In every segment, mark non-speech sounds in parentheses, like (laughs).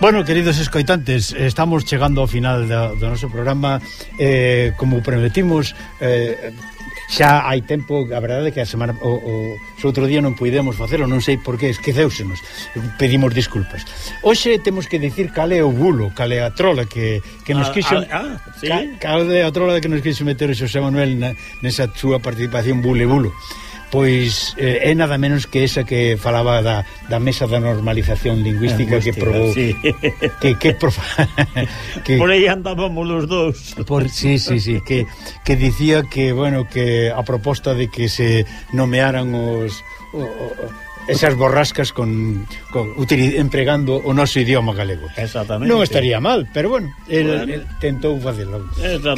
Bueno, queridos escoitantes, estamos chegando ao final do, do noso programa eh, Como prometimos eh, Xa hai tempo, a verdade é que a semana o, o, o outro día non puidemos facelo, non sei por que, esquecéusenos. Pedimos disculpas. Hoxe temos que dicir cal é o bulo, cal é a trola que, que nos ah, quixo ah, ah, ah, sí? cal, cal é a trola que nos quixo meter o Xosé Manuel na, nesa súa participación bule bulo. bulo pois eh, é nada menos que esa que falaba da, da mesa da normalización lingüística Angústica, que probou sí. que, que, pro, (laughs) que por aí andábamos los dous por, sí, sí, sí, que, que dicía que bueno que a proposta de que se nomearan os, os esas borrascas con, con utili, empregando o noso idioma galego. Exactamente. Non estaría mal, pero bueno, el, bueno. el tentou facelo.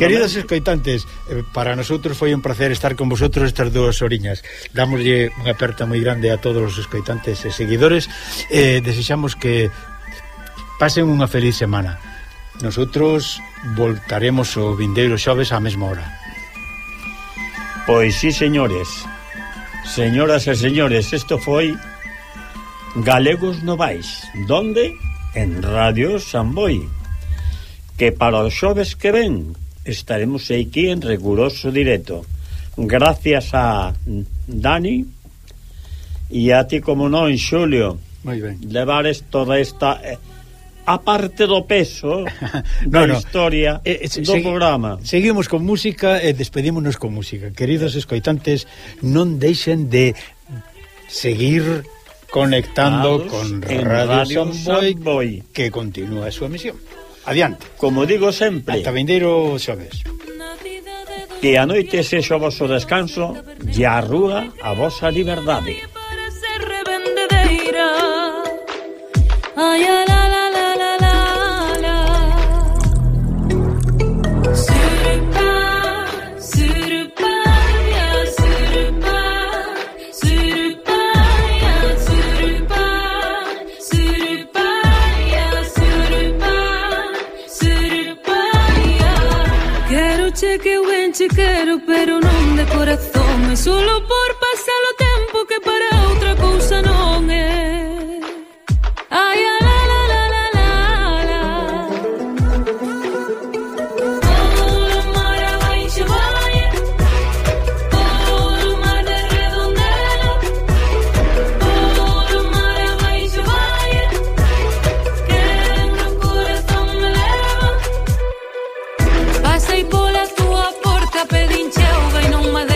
Queridos escoitantes, eh, para nosotros foi un placer estar con vosotros estas dúas oriñas. Dámoslle unha aperta moi grande a todos os escoitantes e seguidores. Eh, desexamos que pasen unha feliz semana. Nosotros voltaremos o vindeiro xoves á mesma hora. Pois sí, señores. Señoras e señores, isto foi Galegos Novais, donde? En Radio Samboy. Que para os xoves que ven estaremos aquí en riguroso directo. Gracias a Dani e a ti como non, Xulio. Moi ben. Levar toda esta eh, aparte do peso (laughs) da no, no. historia eh, eh, do programa. Seguimos con música e despedímonos con música. Queridos escoitantes, non deixen de seguir conectando con Radio, Radio Samboy, que continúa a súa misión. Adiante. Como digo sempre, ata vindeiro xoves. Que a noite sexa o vosso descanso e a rúa a vosa liberdade. Ay, noche que eu ben che quero Pero non de corazón, é solo por pasalo tempo Pasei pola túa porta, pedinche auga e non me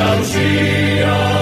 Lucia.